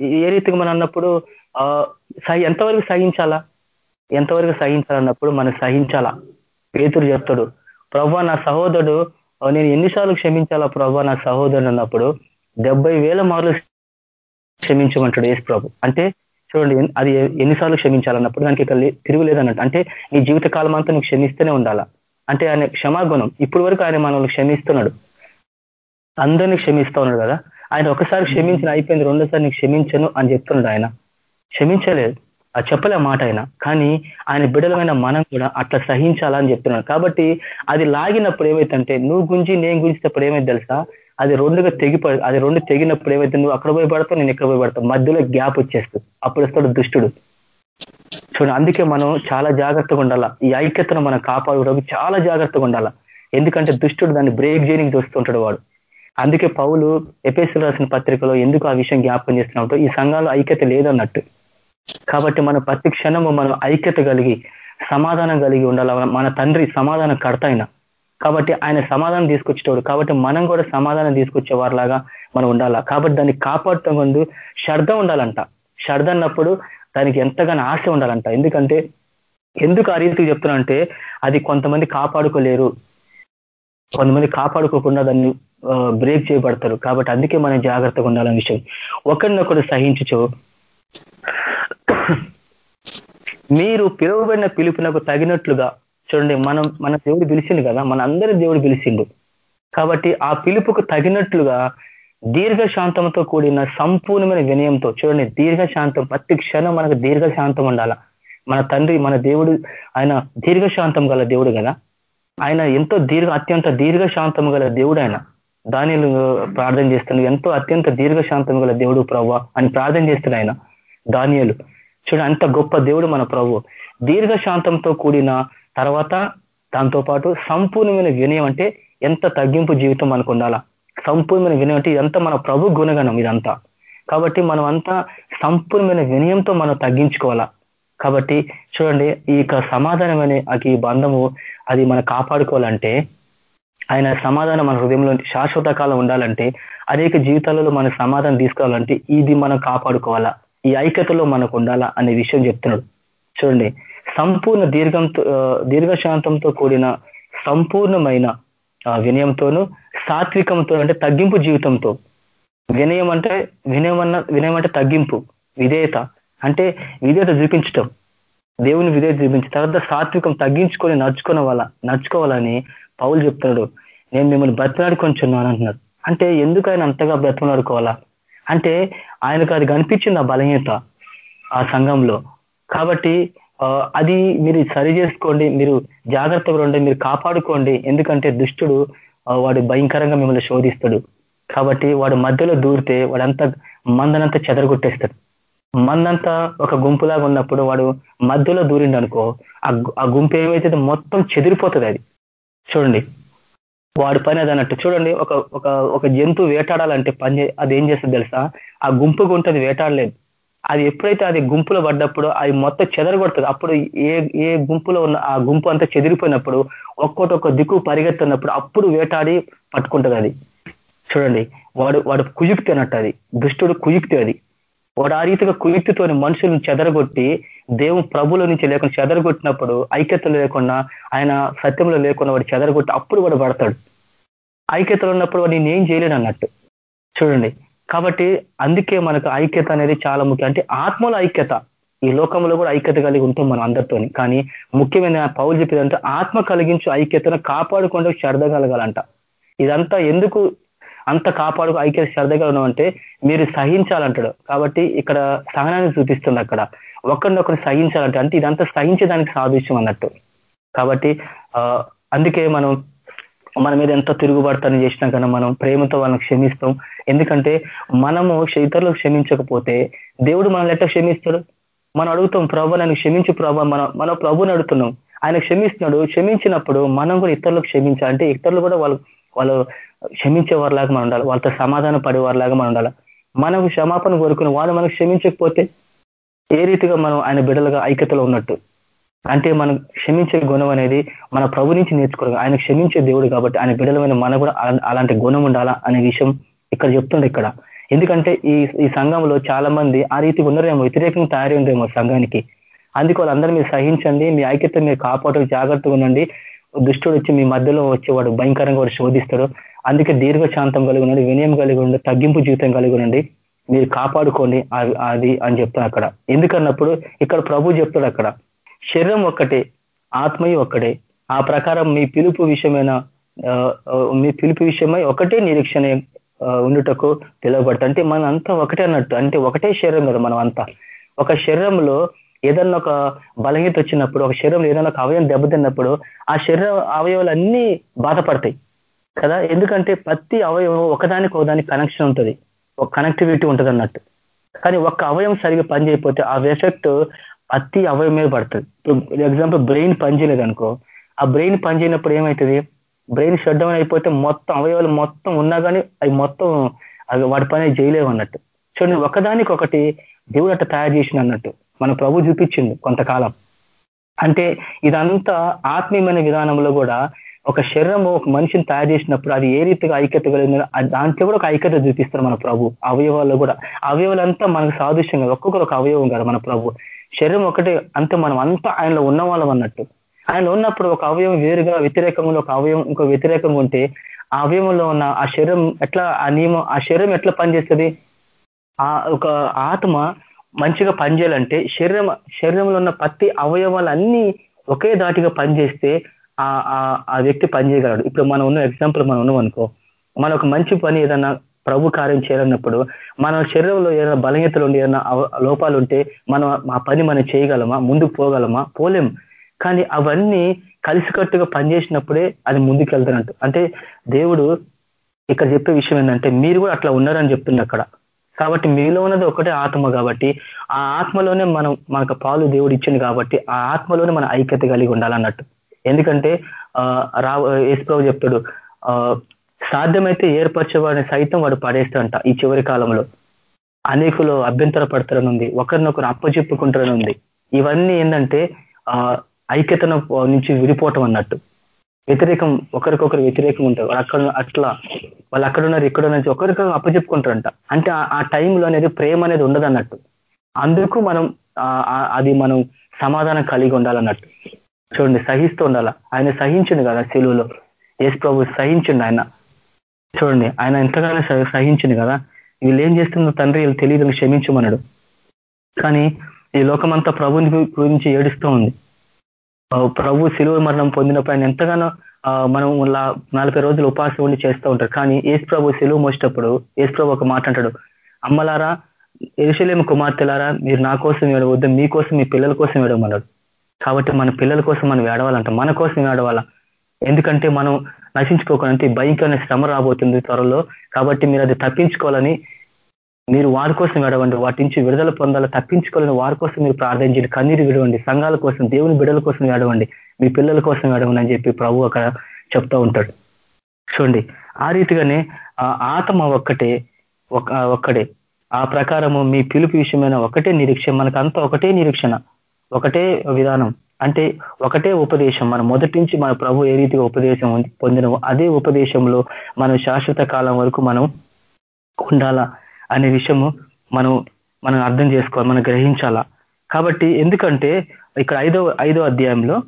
ఏ రీతిగా మనం అన్నప్పుడు ఎంతవరకు సహించాలా? ఎంతవరకు సహించాలన్నప్పుడు మనం సహించాలా? పేతుడు చెప్తాడు ప్రభా నా సహోదరుడు నేను ఎన్నిసార్లు క్షమించాలా? ప్రభా నా సహోదరుడు అన్నప్పుడు డెబ్బై వేల మార్లు క్షమించమంటాడు యేసు ప్రభు అంటే చూడండి అది ఎన్నిసార్లు క్షమించాలన్నప్పుడు దానికి ఇక్కడ తిరుగులేదన్నట్టు. అంటే నీ జీవిత కాలం అంతా నువ్వు క్షమిస్తూనే ఉండాలా? అంటే ఆయన క్షమాగుణం. ఇప్పుడు వరకు ఆయన మనల్ని క్షమిస్తున్నాడు. అందరినీ క్షమిస్తా ఉన్నాడు కదా. ఆయన ఒకసారి క్షమించిన అయిపోయింది రెండోసారి నీకు క్షమించను అని చెప్తున్నాడు ఆయన. క్షమించలేదు. ఆ చెప్పలే మాట ఆయన. కానీ ఆయన బిడలమైన మనం కూడా అట్లా సహించాలని చెప్తున్నాను కాబట్టి అది లాగినప్పుడు ఏమైతుందంటే నువ్వు గుంజి నేను గురించినప్పుడు ఏమైతే తెలుసా? అది రెండుగా తెగిప అది రెండు తెగినప్పుడు ఏమైతే నువ్వు అక్కడ పోయి పడతావు నేను ఎక్కడ పోయి పడతావు. మధ్యలో గ్యాప్ వచ్చేస్తుంది. అప్పుడు వస్తాడు దుష్టుడు. చూడండి అందుకే మనం చాలా జాగ్రత్తగా ఉండాలా. ఈ ఐక్యతను మనం కాపాడుకోవడానికి చాలా జాగ్రత్తగా ఉండాలా. ఎందుకంటే దుష్టుడు దాన్ని బ్రేక్ చేయడానికి చూస్తుంటాడు వాడు. అందుకే పౌలు ఎపేసులు రాసిన పత్రికలో ఎందుకు ఆ విషయం జ్ఞాపకం చేస్తున్నట్టు ఈ సంఘాలు ఐక్యత లేదన్నట్టు. కాబట్టి మన ప్రతి క్షణము మనం ఐక్యత కలిగి సమాధానం కలిగి ఉండాల? మన తండ్రి సమాధానం కడతాయిన కాబట్టి ఆయన సమాధానం తీసుకొచ్చేటోడు. కాబట్టి మనం కూడా సమాధానం తీసుకొచ్చే వారిలాగా మనం ఉండాలా? కాబట్టి దాన్ని కాపాడటం ముందు శ్రద్ధ ఉండాలంట. శ్రద్ధ అన్నప్పుడు దానికి ఎంతగానో ఆశ ఉండాలంట. ఎందుకంటే ఎందుకు ఆ రీతికి చెప్తున్నా అంటే అది కొంతమంది కాపాడుకోలేరు. కొంతమంది కాపాడుకోకుండా దాన్ని బ్రేక్ చేయబడతారు. కాబట్టి అందుకే మనం జాగ్రత్తగా ఉండాలనే విషయం. ఒకరినొకరు సహించుచు మీరు పిలువబడిన పిలుపునకు తగినట్లుగా చూడండి మనం మన దేవుడు పిలిచిండు కదా మన అందరి దేవుడు పిలిచిండు. కాబట్టి ఆ పిలుపుకు తగినట్లుగా దీర్ఘశాంతంతో కూడిన సంపూర్ణమైన వినయంతో చూడండి దీర్ఘశాంతం ప్రతి క్షణం మనకు దీర్ఘశాంతం ఉండాల. మన తండ్రి మన దేవుడు ఆయన దీర్ఘశాంతం గల దేవుడు కదా. ఆయన ఎంతో దీర్ఘ అత్యంత దీర్ఘశాంతం గల దేవుడు ఆయన. దానిలు ప్రార్థన చేస్తున్నాడు ఎంతో అత్యంత దీర్ఘశాంతం గల దేవుడు ప్రవ్వ అని ప్రార్థన చేస్తున్నాడు ఆయన. దానియలు. చూడ అంత గొప్ప దేవుడు మన ప్రభు. దీర్ఘశాంతంతో కూడిన తర్వాత దాంతోపాటు సంపూర్ణమైన వినయం అంటే ఎంత తగ్గింపు జీవితం మనకు ఉండాలా సంపూర్ణమైన వినయం అంటే ఇదంతా మన ప్రభు గుణగణం ఇదంతా. కాబట్టి మనం అంతా సంపూర్ణమైన వినయంతో మనం తగ్గించుకోవాలా? కాబట్టి చూడండి ఈ యొక్క అనే ఈ బంధము అది మనం కాపాడుకోవాలంటే ఆయన సమాధానం మన హృదయంలో శాశ్వత కాలం ఉండాలంటే అనేక జీవితాలలో మన సమాధానం తీసుకోవాలంటే ఇది మనం కాపాడుకోవాలా? ఈ ఐక్యతలో మనకు ఉండాలా అనే విషయం చెప్తున్నాడు. చూడండి సంపూర్ణ దీర్ఘంతో దీర్ఘశాంతంతో కూడిన సంపూర్ణమైన వినయంతోను సాత్వికంతో అంటే తగ్గింపు జీవితంతో. వినయం అంటే వినయం అన్న వినయం అంటే తగ్గింపు విధేయత. అంటే విధేయత చూపించటం. దేవుని విధేయత చూపించి తర్వాత సాత్వికం తగ్గించుకొని నడుచుకున్న వాళ్ళ నడుచుకోవాలని పౌలు చెప్తున్నాడు. నేను మిమ్మల్ని బ్రతిలాడుకొంచున్నాను అంటున్నాడు. అంటే ఎందుకైనా అంతగా బ్రతిలాడుకోవాలా అంటే ఆయనకు అది కనిపించింది ఆ బలహీనత ఆ సంఘంలో. కాబట్టి అది మీరు సరి చేసుకోండి మీరు జాగ్రత్తగా ఉండి మీరు కాపాడుకోండి. ఎందుకంటే దుష్టుడు వాడు భయంకరంగా మిమ్మల్ని శోధిస్తాడు. కాబట్టి వాడు మధ్యలో దూరితే వాడంతా మందనంతా చెదరగొట్టేస్తాడు. మందంతా ఒక గుంపులాగా ఉన్నప్పుడు వాడు మధ్యలో దూరిండు అనుకో ఆ గుంపు ఏమైతే మొత్తం చెదిరిపోతుంది అది. చూడండి. వాడి పని అది అన్నట్టు. చూడండి ఒక ఒక ఒక జంతువు వేటాడాలంటే పని అది ఏం చేస్తుంది తెలుసా? ఆ గుంపుగా ఉంటుంది వేటాడలేదు. అది ఎప్పుడైతే అది గుంపులో పడ్డప్పుడు అది మొత్తం చెదరగొడుతుంది. అప్పుడు ఏ ఏ గుంపులో ఉన్న ఆ గుంపు అంతా చెదిరిపోయినప్పుడు ఒక్కొక్కటి ఒక్క దిక్కు పరిగెత్తున్నప్పుడు అప్పుడు వేటాడి పట్టుకుంటుంది అది. చూడండి వాడు వాడు కుయుక్తి అన్నట్టు అది. దుష్టుడు కుయుక్తి అది. వాడు ఆ రీతిగా కుయుక్తితోని మనుషులను చెదరగొట్టి దేవు ప్రభుల నుంచి లేకుండా చెదరగొట్టినప్పుడు ఐక్యతలు లేకుండా ఆయన సత్యంలో లేకుండా వాడు చెదరగొట్టి అప్పుడు వాడు పడతాడు. ఐక్యతలు ఉన్నప్పుడు వాడు నేనేం చేయలేడు అన్నట్టు. చూడండి. కాబట్టి అందుకే మనకు ఐక్యత అనేది చాలా ముఖ్యం. అంటే ఆత్మల ఐక్యత. ఈ లోకంలో కూడా ఐక్యత కలిగి ఉంటాం మనం అందరితోని. కానీ ముఖ్యమైన పౌరు చెప్పేదంటే ఆత్మ కలిగించు ఐక్యతను కాపాడుకుంటూ శ్రద్ధ కలగాలంట. ఇదంతా ఎందుకు అంత కాపాడు ఐక్యత శ్రద్ధగా ఉన్నామంటే మీరు సహించాలంటాడు. కాబట్టి ఇక్కడ సహనాన్ని చూపిస్తుంది అక్కడ. ఒకరినొకరు సహించాలంటే అంటే ఇదంతా సహించడానికి సాదృశ్యం అన్నట్టు. కాబట్టి అందుకే మనం మన మీద ఎంత తిరుగుబడతాను చేసినా కానీ మనం ప్రేమతో వాళ్ళని క్షమిస్తాం. ఎందుకంటే మనము ఇతరులకు క్షమించకపోతే దేవుడు మనల్ని ఎట్లా క్షమిస్తాడు? మనం అడుగుతాం ప్రభు నన్ను క్షమించు ప్రభు మన మన ప్రభుని అడుగుతున్నాం. ఆయన క్షమిస్తున్నాడు. క్షమించినప్పుడు మనం కూడా ఇతరులకు క్షమించాలంటే ఇతరులు కూడా వాళ్ళు వాళ్ళు క్షమించేవారిలాగా మనం ఉండాలి. వాళ్ళతో సమాధాన పడేవారిలాగా మనం ఉండాలి. మనకు క్షమాపణ కోరుకుని వాళ్ళు మనకు క్షమించకపోతే ఏ రీతిగా మనం ఆయన బిడ్డలుగా ఐక్యతలో ఉన్నట్టు? అంటే మనం క్షమించే గుణం అనేది మన ప్రభు నుంచి నేర్చుకోవడం ఆయన క్షమించే దేవుడు కాబట్టి ఆయన బిడ్డలమైన మన కూడా అలాంటి గుణం ఉండాలా అనే విషయం ఇక్కడ చెప్తుండే ఇక్కడ. ఎందుకంటే ఈ ఈ సంఘంలో చాలా మంది ఆ రీతిగా ఉన్నారేమో వ్యతిరేకంగా తయారైందేమో సంఘానికి. అందుకు వాళ్ళందరూ మీరు సహించండి మీ ఐక్యత మీరు కాపాడు జాగ్రత్తగా ఉండండి. దుష్టుడు వచ్చి మీ మధ్యలో వచ్చేవాడు భయంకరంగా వాడు శోధిస్తాడు. అందుకే దీర్ఘశాంతం కలిగి ఉండండి వినయం కలిగి ఉండి తగ్గింపు జీవితం కలిగి ఉండండి. మీరు కాపాడుకోండి అది అని చెప్తాను అక్కడ. ఎందుకన్నప్పుడు ఇక్కడ ప్రభు చెప్తాడు అక్కడ శరీరం ఒక్కటే ఆత్మయు ఒక్కటే. ఆ ప్రకారం మీ పిలుపు విషయమైన మీ పిలుపు విషయమై ఒకటే నిరీక్షణ ఉండుటకు పిలువబడతా అంటే మన అంతా ఒకటే అన్నట్టు అంటే ఒకటే శరీరం కదా మనం అంతా ఒక శరీరంలో ఏదన్నా ఒక బలహీత వచ్చినప్పుడు ఒక శరీరంలో ఏదైనా ఒక అవయవం దెబ్బతిన్నప్పుడు ఆ శరీర అవయవాలు అన్ని బాధపడతాయి. కదా? ఎందుకంటే ప్రతి అవయవం ఒకదానికి ఒకదానికి కనెక్షన్ ఉంటుంది. ఒక కనెక్టివిటీ ఉంటుంది అన్నట్టు. కానీ ఒక్క అవయవం సరిగ్గా పనిచేయకపోతే ఆ ఎఫెక్ట్ ప్రతి అవయవం మీద పడుతుంది. ఇప్పుడు ఎగ్జాంపుల్ బ్రెయిన్ పనిచేయలేదు అనుకో ఆ బ్రెయిన్ పనిచేయనప్పుడు ఏమవుతుంది బ్రెయిన్ షట్ డౌన్ అయిపోతే మొత్తం అవయవాలు మొత్తం ఉన్నా కానీ అవి మొత్తం అవి వాటి పని చేయలేవు అన్నట్టు. చూడండి ఒకదానికి ఒకటి దేవుడు అట్ట తయారు చేసిన అన్నట్టు. మన ప్రభు చూపించింది కొంతకాలం. అంటే ఇదంతా ఆత్మీయమైన విధానంలో కూడా ఒక శరీరము ఒక మనిషిని తయారు చేసినప్పుడు అది ఏ రీతిగా ఐక్యత కలిగిందో దాంట్లో కూడా ఒక ఐక్యత చూపిస్తారు మన ప్రభు. అవయవాల్లో కూడా. అవయవాలంతా మనకు సాదృశ్యంగా ఒక్కొక్కరు ఒక అవయవం కదా మన ప్రభు. శరీరం ఒకటే. అంతే మనం అంతా ఆయనలో ఉన్న వాళ్ళం అన్నట్టు. ఆయన ఉన్నప్పుడు ఒక అవయవం వేరుగా వ్యతిరేకంగా ఒక అవయవం ఇంకో వ్యతిరేకంగా ఉంటే ఆ అవయవంలో ఉన్న ఆ శరీరం ఎట్లా ఆ నియమం ఆ శరీరం ఎట్లా పనిచేస్తుంది? ఆ ఒక ఆత్మ మంచిగా పనిచేయాలంటే శరీరం శరీరంలో ఉన్న ప్రతి అవయవాలన్నీ ఒకే దాటిగా పనిచేస్తే ఆ ఆ వ్యక్తి పనిచేయగలడు. ఇప్పుడు మనం ఉన్న ఎగ్జాంపుల్ మనం ఉన్నాం అనుకో మన ఒక మంచి పని ఏదన్నా ప్రభు కార్యం చేయాలన్నప్పుడు మన శరీరంలో ఏదైనా బలహీతలు ఉండి ఏదైనా లోపాలు ఉంటే మనం ఆ పని మనం చేయగలమా? ముందుకు పోగలమా? పోలేం. కానీ అవన్నీ కలిసికట్టుగా పనిచేసినప్పుడే అది ముందుకు వెళ్తున్నట్టు అంటే దేవుడు ఇక్కడ చెప్పే విషయం ఏంటంటే మీరు కూడా అట్లా ఉన్నారని చెప్తుంది అక్కడ. కాబట్టి మీలో ఉన్నది ఒకటే ఆత్మ కాబట్టి ఆ ఆత్మలోనే మనం మనకు పాలు దేవుడు ఇచ్చింది కాబట్టి ఆ ఆత్మలోనే మన ఐక్యత కలిగి ఉండాలన్నట్టు. ఎందుకంటే రా యేసుప్రభు చెప్తాడు సాధ్యమైతే ఏర్పరచేవాడిని సైతం వాడు పడేస్తాడంట ఈ చివరి కాలంలో. అనేకులు అభ్యంతర పడతారని ఉంది ఒకరినొకరు అప్పచెప్పుకుంటారని ఉంది ఇవన్నీ ఏంటంటే ఐక్యతను నుంచి విడిపోవటం అన్నట్టు. వ్యతిరేకం ఒకరికొకరు వ్యతిరేకం ఉంటారు. అక్కడ అట్లా వాళ్ళు అక్కడ ఉన్నారు ఇక్కడ నుంచి ఒకరికొకరు అప్పచెప్పుకుంటారంట. అంటే ఆ టైంలో అనేది ప్రేమ అనేది ఉండదు అన్నట్టు. అందుకు మనం అది మనం సమాధానం కలిగి ఉండాలన్నట్టు. చూడండి సహిస్తూ ఉండాల? ఆయన సహించింది కదా సెలువులో యేసు ప్రభు సహించిండు ఆయన. చూడండి ఆయన ఎంతగానో సహించింది కదా. వీళ్ళు ఏం చేస్తుందో తండ్రి? వీళ్ళు తెలియదు క్షమించమన్నాడు. కానీ ఈ లోకమంతా ప్రభుని గురించి ఏడుస్తూ ఉంది. ప్రభు శిలువ మరణం పొందినప్పుడు ఆయన ఎంతగానో మనం నలభై రోజులు ఉపాసం ఉండి చేస్తూ ఉంటారు. కానీ ఏసు ప్రభు సెలువు మోసేటప్పుడు ఏసు ప్రభు ఒక మాట అంటాడు. అమ్మలారా ఎరుసలేము కుమార్తెలారా మీరు నా కోసం ఏడవద్దు మీకోసం మీ పిల్లల కోసం ఏడవమన్నాడు కాబట్టి మన పిల్లల కోసం మనం ఏడవాలంట. మన కోసం ఏడవాలా? ఎందుకంటే మనం నశించుకోకుండా భయంకరమైన శ్రమ రాబోతుంది త్వరలో. కాబట్టి మీరు అది తప్పించుకోవాలని మీరు వారి కోసం విడవండి వాటి నుంచి విడుదల పొందాలి తప్పించుకోవాలని వారి కోసం మీరు ప్రార్థించండి. కన్నీరు విడవండి. సంఘాల కోసం దేవుని బిడల కోసం విడవండి మీ పిల్లల కోసం విడవండి అని చెప్పి ప్రభు అక్కడ చెప్తా ఉంటాడు. చూడండి ఆ రీతిగానే ఆత్మ ఒక్కటే ఒక్కడే. ఆ ప్రకారము మీ పిలుపు విషయమైన ఒకటే నిరీక్షణ మనకంతా ఒకటే నిరీక్షణ ఒకటే విధానం. అంటే ఒకటే ఉపదేశం. మనం మొదటి నుంచి మన ప్రభు ఏ రీతిగా ఉపదేశం పొందినమో అదే ఉపదేశంలో మనం శాశ్వత కాలం వరకు మనం ఉండాలా. అనే విషయము మనం మనం అర్థం చేసుకోవాలి మనం గ్రహించాలా. కాబట్టి ఎందుకంటే ఇక్కడ ఐదో ఐదో అధ్యాయంలో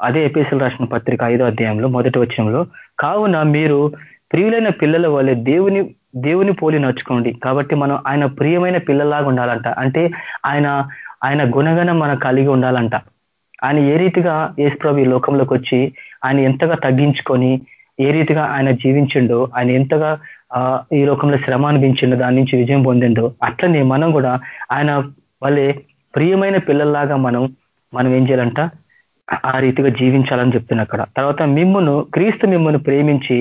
అదే ఎపిఎస్ఎల్ రాసిన పత్రిక ఐదో అధ్యాయంలో మొదటి వచ్చంలో కావున మీరు ప్రియులైన పిల్లల వల్లే దేవుని దేవుని పోలి నడుచుకోండి. కాబట్టి మనం ఆయన ప్రియమైన పిల్లలాగా ఉండాలంట. అంటే ఆయన ఆయన గుణగణం మనం కలిగి ఉండాలంట. ఆయన ఏ రీతిగా ఏసుప్రభు ఈ లోకంలోకి వచ్చి ఆయన ఎంతగా తగ్గించుకొని ఏ రీతిగా ఆయన జీవించిండో ఆయన ఎంతగా ఈ లోకంలో శ్రమ అనిపించిండో దాని నుంచి విజయం పొందిండో. అట్లనే మనం కూడా ఆయన వాళ్ళే ప్రియమైన పిల్లల్లాగా మనం మనం ఏం చేయాలంట? ఆ రీతిగా జీవించాలని చెప్తున్నా అక్కడ. తర్వాత మిమ్మును క్రీస్తు మిమ్మల్ని ప్రేమించి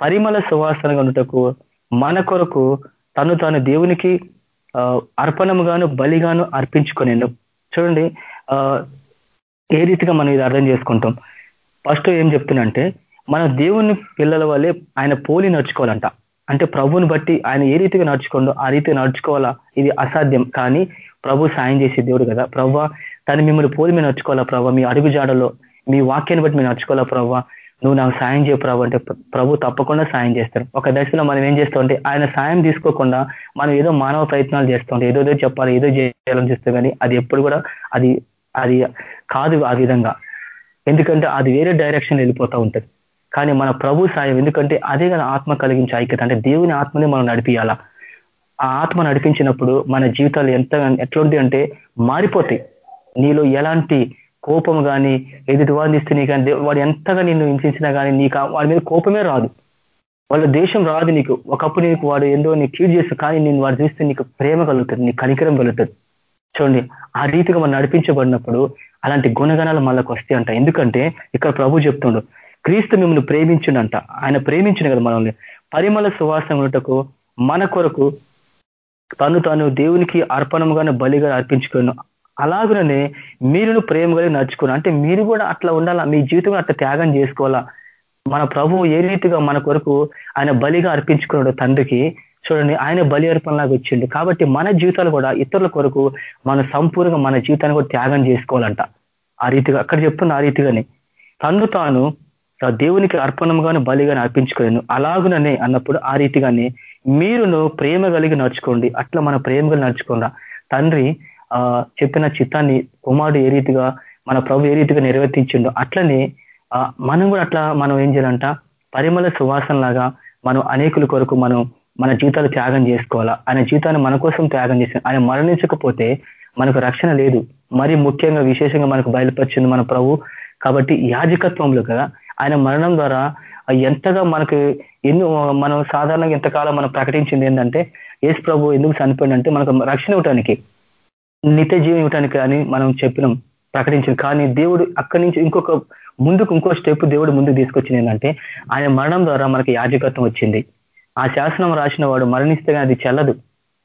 పరిమళ సువాసనగా ఉండటకు మన కొరకు తను తాను దేవునికి అర్పణముగాను బలిగాను అర్పించుకునేను చూడండి ఏ రీతిగా మనం ఇది అర్థం చేసుకుంటాం? ఫస్ట్ ఏం చెప్తున్నంటే మన దేవుని పిల్లల వల్లే ఆయన పోలి నడుచుకోవాలంట. అంటే ప్రభుని బట్టి ఆయన ఏ రీతిగా నడుచుకోండో ఆ రీతిగా నడుచుకోవాలా? ఇది అసాధ్యం. కానీ ప్రభు సాయం చేసే దేవుడు కదా. ప్రవ్వ తను మిమ్మల్ని పోలి మీద నడుచుకోవాలా ప్రభావ మీ అడుగు జాడలో మీ వాక్యాన్ని బట్టి మీరు నడుచుకోవాలా ప్రవ్వ? నువ్వు నాకు సాయం చేయ ప్రభు అంటే ప్రభు తప్పకుండా సాయం చేస్తారు ఒక దశలో మనం ఏం చేస్తామంటే ఆయన సాయం తీసుకోకుండా మనం ఏదో మానవ ప్రయత్నాలు చేస్తుంటే ఏదో ఏదో చెప్పాలి ఏదో చేయాలని చేస్తాం కానీ అది ఎప్పుడు కూడా అది అది కాదు ఆ విధంగా. ఎందుకంటే అది వేరే డైరెక్షన్ వెళ్ళిపోతూ ఉంటుంది. కానీ మన ప్రభు సాయం ఎందుకంటే అదే కదా ఆత్మ కలిగించే ఐక్యత. అంటే దేవుని ఆత్మని మనం నడిపియాలా? ఆ ఆత్మ నడిపించినప్పుడు మన జీవితాలు ఎంత ఎట్లుంది అంటే మారిపోతాయి. నీలో ఎలాంటి కోపం కానీ ఎదుటి వాడిని ఇస్తే నీకు వాడు ఎంతగా నిన్ను హింసించినా కానీ నీకు వాడి మీద కోపమే రాదు. వాళ్ళ దేశం రాదు నీకు. ఒకప్పుడు నీకు వాడు ఏందో నీకు కీడ్ చేస్తాడు కానీ నేను వాడు చూస్తే నీకు ప్రేమ కలుగుతుంది నీకు కనికరం కలుగుతుంది. చూడండి ఆ రీతిగా మనం నడిపించబడినప్పుడు అలాంటి గుణగణాలు మనకు వస్తాయి అంట ఎందుకంటే ఇక్కడ ప్రభు చెప్తుండు క్రీస్తు మిమ్మల్ని ప్రేమించుండంట ఆయన ప్రేమించిన కదా మనల్ని. పరిమళ సువాసన ఉన్నటకు మన కొరకు తను తాను దేవునికి అర్పణంగానే బలిగా అర్పించుకున్నాను అలాగనే మీరును ప్రేమ కలిగి నడుచుకుని. అంటే మీరు కూడా అట్లా ఉండాలా? మీ జీవితం అట్లా త్యాగం చేసుకోవాలా? మన ప్రభువు ఏ రీతిగా మన కొరకు ఆయన బలిగా అర్పించుకున్నాడు తండ్రికి చూడండి ఆయన బలి అర్పణలాగా వచ్చిండు కాబట్టి మన జీవితాలు కూడా ఇతరుల కొరకు మన సంపూర్ణంగా మన జీవితాన్ని కూడా త్యాగం చేసుకోవాలంట. ఆ రీతిగా అక్కడ చెప్తున్న ఆ రీతిగానే. తను తాను దేవునికి అర్పణంగాను బలిగాను అర్పించుకోలేను అలాగుననే అన్నప్పుడు ఆ రీతిగానే మీరును ప్రేమ కలిగి నడుచుకోండి. అట్లా మన ప్రేమ కలిగి తండ్రి ఆ చెప్పిన చిత్తాన్ని కుమారుడు ఏ రీతిగా మన ప్రభు ఏ రీతిగా నిర్వర్తించిండో అట్లనే మనం కూడా అట్లా మనం ఏం చేయాలంట? పరిమళ సువాసన లాగా మనం అనేకుల కొరకు మనం మన జీవితాలు త్యాగం చేసుకోవాలా? ఆయన జీతాన్ని మన కోసం త్యాగం చేసిన ఆయన మరణించకపోతే మనకు రక్షణ లేదు. మరి ముఖ్యంగా విశేషంగా మనకు బయలుపరిచింది మన ప్రభు. కాబట్టి యాజకత్వంలో కదా ఆయన మరణం ద్వారా ఎంతగా మనకు ఎన్నో మనం సాధారణంగా ఎంతకాలం మనం ప్రకటించింది ఏంటంటే యేసు ప్రభు ఎందుకు చనిపోయిందంటే మనకు రక్షణ ఇవ్వటానికి నిత్య జీవం ఇవ్వటానికి అని మనం చెప్పినాం ప్రకటించింది. కానీ దేవుడు అక్కడి నుంచి ఇంకొక ముందుకు ఇంకో స్టెప్ దేవుడు ముందుకు తీసుకొచ్చింది ఏంటంటే ఆయన మరణం ద్వారా మనకి యాజకత్వం వచ్చింది. ఆ శాసనం రాసిన వాడు మరణిస్తే అది చెల్లదు.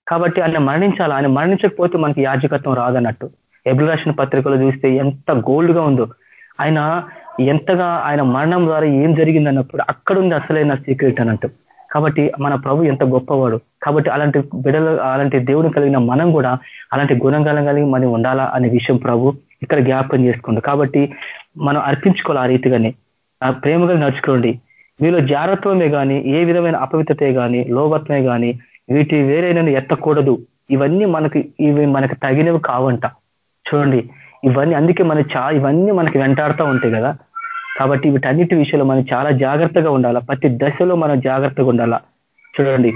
కాబట్టి ఆయన మరణించాలి? ఆయన మరణించకపోతే మనకి యాజకత్వం రాదన్నట్టు. ఎబుల్ రాసిన పత్రికలో చూస్తే ఎంత గోల్డ్గా ఉందో. ఆయన ఎంతగా ఆయన మరణం ద్వారా ఏం జరిగిందన్నప్పుడు అక్కడుంది అసలైన సీక్రెట్ అన్నట్టు. కాబట్టి మన ప్రభు ఎంత గొప్పవాడు. కాబట్టి అలాంటి బిడలు అలాంటి దేవుని కలిగిన మనం కూడా అలాంటి గుణగలం కలిగి మనం ఉండాలా అనే విషయం ప్రభు ఇక్కడ జ్ఞాపకం చేసుకోండి. కాబట్టి మనం అర్పించుకోవాలి ఆ రీతిగానే. ఆ ప్రేమగా నడుచుకోండి. మీలో జాగ్రత్వమే కానీ ఏ విధమైన అపవిత్రతే కానీ లోభత్వమే కానీ వీటి వేరైన ఎత్తకూడదు. ఇవన్నీ మనకి ఇవి మనకి తగినవి కావంట. చూడండి. ఇవన్నీ అందుకే మన చా ఇవన్నీ మనకి వెంటాడుతూ ఉంటాయి కదా. కాబట్టి వీటన్నిటి విషయంలో మనం చాలా జాగ్రత్తగా ఉండాలా. ప్రతి దశలో మనం జాగ్రత్తగా ఉండాలా. చూడండి.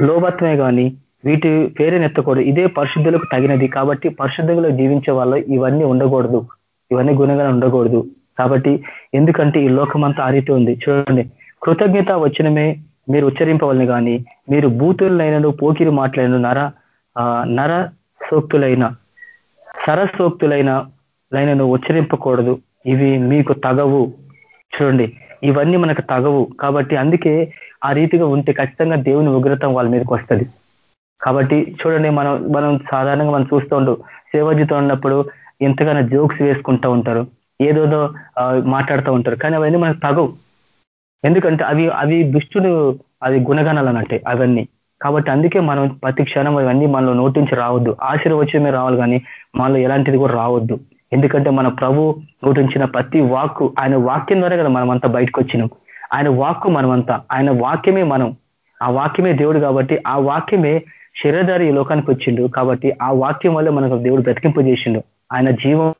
లోభత్వమే కానీ వీటి పేరునెత్తకూడదు ఇదే పరిశుద్ధులకు తగినది. కాబట్టి పరిశుద్ధంలో జీవించే వాళ్ళు ఇవన్నీ ఉండకూడదు. ఇవన్నీ గుణంగా ఉండకూడదు. కాబట్టి ఎందుకంటే ఈ లోకమంతా ఆ రీతి ఉంది. చూడండి. కృతజ్ఞత వచ్చినమే మీరు ఉచ్చరింపవలని కానీ మీరు బూతులైనను పోకిరి మాట్లాడిన నర నర సోక్తులైన సరసోక్తులైన లైనను ఉచ్చరింపకూడదు. ఇవి మీకు తగవు. చూడండి ఇవన్నీ మనకు తగవు. కాబట్టి అందుకే ఆ రీతిగా ఉంటే ఖచ్చితంగా దేవుని ఉగ్రతం వాళ్ళ మీదకి వస్తుంది. కాబట్టి చూడండి మనం మనం సాధారణంగా మనం చూస్తూ ఉండు సేవజీతో ఉన్నప్పుడు ఎంతగానో జోక్స్ వేసుకుంటూ ఉంటారు. ఏదోదో మాట్లాడుతూ ఉంటారు. కానీ అవన్నీ మనకు తగవు. ఎందుకంటే అవి అవి దుష్టుడు అది గుణగణాలు అన్నట్టే అవన్నీ. కాబట్టి అందుకే మనం ప్రతి క్షణం అవన్నీ మనలో నోటించి రావద్దు. ఆశీర్వచనమే రావాలి కానీ మనలో ఎలాంటిది కూడా రావద్దు. ఎందుకంటే మన ప్రభు నోటించిన ప్రతి వాక్కు ఆయన వాక్యం ద్వారా కదా మనం బయటకు వచ్చినాం. ఆయన వాక్కు మనమంతా ఆయన వాక్యమే మనం. ఆ వాక్యమే దేవుడు కాబట్టి ఆ వాక్యమే శరీరధారి లోకానికి వచ్చిండు కాబట్టి ఆ వాక్యం వల్ల మనకు దేవుడు బ్రతికింపజేసిండు. ఆయన జీవం